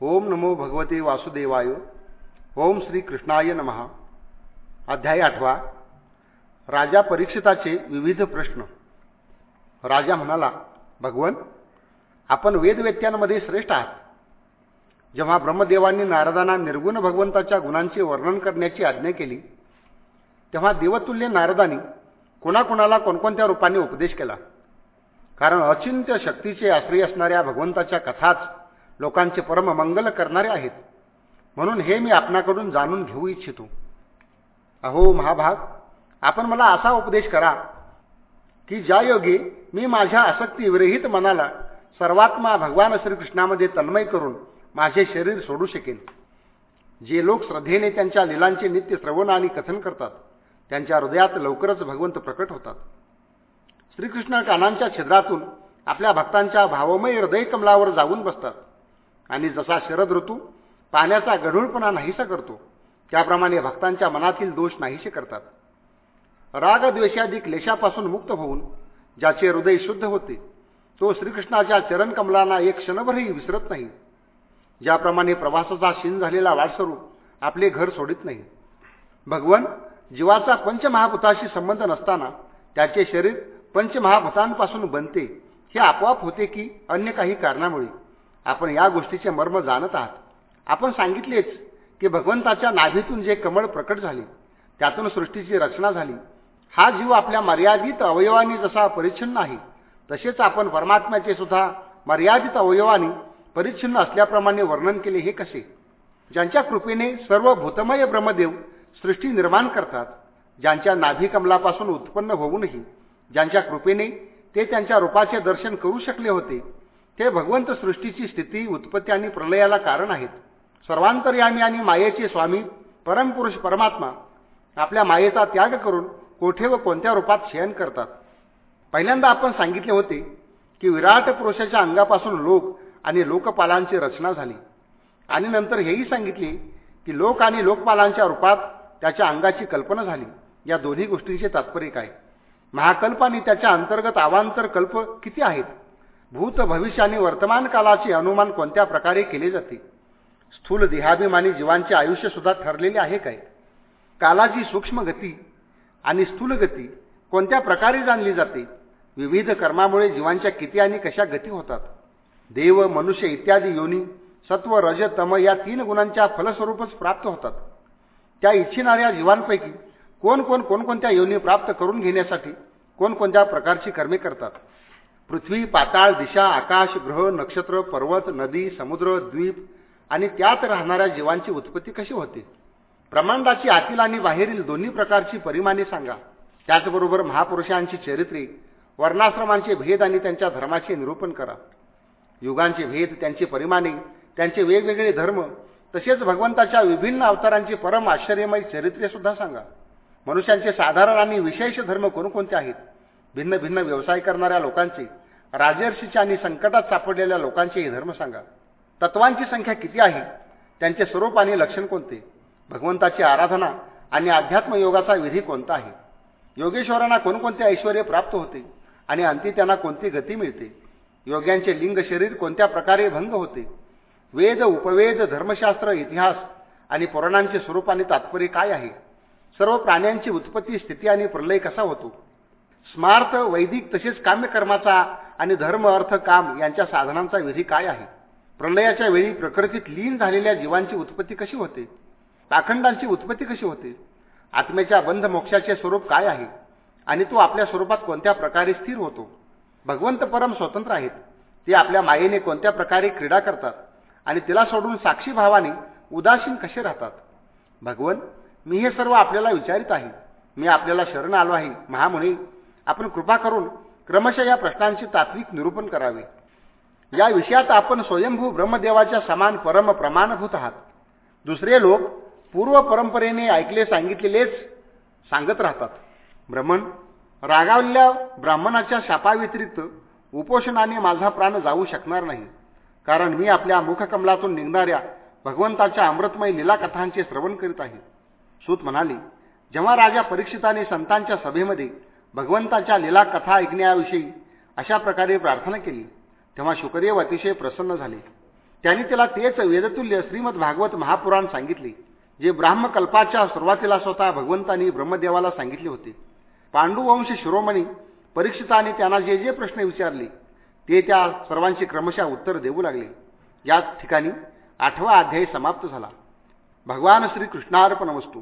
ओम नमो भगवते वासुदेवाय। ओम श्री कृष्णाय नमहा अध्याय आठवा। राजा परीक्षिताचे विविध प्रश्न। राजा म्हणाला भगवन आपण वेदवेत्यांमध्ये श्रेष्ठ आहात. जेव्हा ब्रह्मदेवांनी नारदांना निर्गुण भगवंताच्या गुणांचे वर्णन करण्याची आज्ञा केली तेव्हा देवतुल्य नारदांनी कोणाकोणाला कोणकोणत्या रूपाने उपदेश केला? कारण अचिंत्य शक्तीचे आश्रय असणाऱ्या भगवंताच्या कथाच लोकांचे परम मंगल करणारे आहेत. म्हणून हे मी आपणाकडून जाणून घेऊ इच्छितो. अहो महाभाग आपण मला असा उपदेश करा की ज्यायोगी मी माझ्या आसक्तीविरहित मनाला सर्वात्मा भगवान श्रीकृष्णामध्ये तन्मय करून माझे शरीर सोडू शकेन. जे लोक श्रद्धेने त्यांच्या लिलांचे नित्य श्रवण आणि कथन करतात त्यांच्या हृदयात लवकरच भगवंत प्रकट होतात. श्रीकृष्ण कानांच्या छिद्रातून आपल्या भक्तांच्या भावमय हृदय कमलावर जाऊन बसतात. आणि जसा शरद ऋतू पाण्याचा गढूळपणा नाहीसा करतो त्याप्रमाणे भक्तांच्या मनातील दोष नाहीसे करतात. राग द्वेषादी क्लेशापासून मुक्त होऊन ज्याचे हृदय शुद्ध होते तो श्रीकृष्णाच्या चरणकमलांना एक क्षणभरही विसरत नाही. ज्याप्रमाणे प्रवासाचा शीन झालेला वाटस्वरूप आपले घर सोडित नाही. भगवन जीवाचा पंचमहाभूताशी संबंध नसताना त्याचे शरीर पंचमहाभूतांपासून बनते हे आपोआप होते की अन्य काही कारणामुळे. आपण या गोष्टीचे मर्म जाणत आहात. आपण सांगितलेच की भगवंताच्या नाभीतून जे कमळ प्रकट झाले त्यातून सृष्टीची रचना झाली हा जीव आपल्या मर्यादित अवयवानी जसा परिच्छिन्न आहे तसेच आपण परमात्म्याचे सुद्धा मर्यादित अवयवानी परिच्छिन्न असल्याप्रमाणे वर्णन केले हे कसे? ज्यांच्या कृपेने सर्व भूतमय ब्रह्मदेव सृष्टी निर्माण करतात ज्यांच्या नाभी कमलापासून उत्पन्न होऊनही ज्यांच्या कृपेने ते त्यांच्या रूपाचे दर्शन करू शकले होते ते भगवंत सृष्टीची स्थिती उत्पत्ती आणि प्रलयाला कारण आहेत. सर्वांतर्यामी आणि मायेचे स्वामी परमपुरुष परमात्मा आपल्या मायेचा त्याग करून कोठे व कोणत्या रूपात शयन करतात. पहिल्यांदा आपण सांगितले होते की विराट पुरुषाच्या अंगापासून लोक आणि लोकपालांची रचना झाली. आणि नंतर हेही सांगितले की लोक आणि लोकपालांच्या रूपात त्याच्या अंगाची कल्पना झाली. या दोन्ही गोष्टींचे तात्पर्य काय? महाकल्प आणि त्याच्या अंतर्गत आवांतर कल्प किती आहेत? भूत भविष्य आणि वर्तमान कालाचे अनुमान कोणत्या प्रकारे केले जाते? स्थूल देहाभिमानी जीवांचे आयुष्य सुद्धा ठरलेले आहे काय? कालाची सूक्ष्म गती आणि स्थूल गती कोणत्या प्रकारे जाणली जाते? विविध कर्मामुळे जीवांच्या किती आणि कशा गती होतात? देव मनुष्य इत्यादी योनी सत्व रज तम या तीन गुणांच्या फलस्वरूपच प्राप्त होतात. त्या इच्छिणाऱ्या जीवांपैकी कोण कोण कोणकोणत्या योनी प्राप्त करून घेण्यासाठी कोणकोणत्या प्रकारची कर्मे करतात? पृथ्वी पाताळ दिशा आकाश ग्रह नक्षत्र पर्वत नदी समुद्र द्वीप आणि त्यात राहणाऱ्या जीवांची उत्पत्ती कशी होते? ब्रह्मांडाची आतील आणि बाहेरील दोन्ही प्रकारची परिमाणे सांगा. त्याचबरोबर महापुरुषांची चरित्रे वर्णाश्रमांचे भेद आणि त्यांच्या धर्माचे निरूपण करा. युगांचे भेद त्यांची परिमाणे त्यांचे वेगवेगळे धर्म तसेच भगवंताच्या विभिन्न अवतारांची परम आश्चर्यमय चरित्रे सुद्धा सांगा. मनुष्यांचे साधारण आणि विशेष धर्म कोणकोणते आहेत? भिन्न भिन्न व्यवसाय करणाऱ्या लोकांचे राजर्षीच्या आणि संकटात सापडलेल्या लोकांचे हे धर्म सांगा. तत्वांची संख्या किती आहे? त्यांचे स्वरूप आणि लक्षण कोणते? भगवंताची आराधना आणि अध्यात्म योगाचा विधी कोणता आहे? योगेश्वरांना कोणकोणते ऐश्वर प्राप्त होते? आणि अंती त्यांना कोणती गती मिळते? योग्यांचे लिंग शरीर कोणत्या प्रकारे भंग होते? वेद उपवेद धर्मशास्त्र इतिहास आणि पुराणांचे स्वरूप आणि तात्पर्य काय आहे? सर्व प्राण्यांची उत्पत्ती स्थिती आणि प्रलय कसा होतो? स्मार्थ वैदिक तसेच काम्यकर्माचा आणि धर्म अर्थ काम यांच्या साधनांचा विधी काय आहे? प्रलयाच्या वेळी प्रकृतीत लीन झालेल्या जीवांची उत्पत्ती कशी होते? पाखंडांची उत्पत्ती कशी होते? आत्म्याच्या बंध मोक्षाचे स्वरूप काय आहे? आणि तो आपल्या स्वरूपात कोणत्या प्रकारे स्थिर होतो? भगवंत परम स्वतंत्र आहेत. ते आपल्या मायेने कोणत्या प्रकारे क्रीडा करतात? आणि तिला सोडून साक्षी भावाने उदासीन कसे राहतात? भगवन मी हे सर्व आपल्याला विचारित आहे. मी आपल्याला शरण आलो आहे महामुनी. आपण कृपा करून क्रमशः या प्रश्नांचे तात्विक निरूपण करावे. या विषयात आपण स्वयंभू ब्रह्मदेवाच्या समान परम प्रमाणभूत आहात. दुसरे लोक पूर्व परंपरेने ऐकले सांगितलेलेच सांगत राहतात. ब्रह्मण रागावलेल्या ब्राह्मणाच्या शापाव्यतिरिक्त उपोषणाने माझा प्राण जाऊ शकणार नाही. कारण मी आपल्या मुखकमलातून निघणाऱ्या भगवंताच्या अमृतमय लीलाकथांचे श्रवण करीत आहे. सूत म्हणाले जेव्हा राजा परीक्षिताने संतांच्या सभेमध्ये भगवंताच्या लीला कथा ऐकण्याविषयी अशा प्रकारे प्रार्थना केली. तेव्हा शुकदेव अतिशय प्रसन्न झाले. त्यांनी त्याला तेच वेदतुल्य श्रीमद भागवत महापुराण सांगितले जे ब्राह्मकल्पाच्या सुरुवातीला स्वतः भगवंतांनी ब्रह्मदेवाला सांगितले होते. पांडुवंश शिरोमणी परीक्षिताने त्यांना जे जे प्रश्न विचारले ते त्या सर्वांची क्रमशः उत्तर देऊ लागले. याच ठिकाणी आठवा अध्यायी समाप्त झाला. भगवान श्रीकृष्णार्पण वस्तू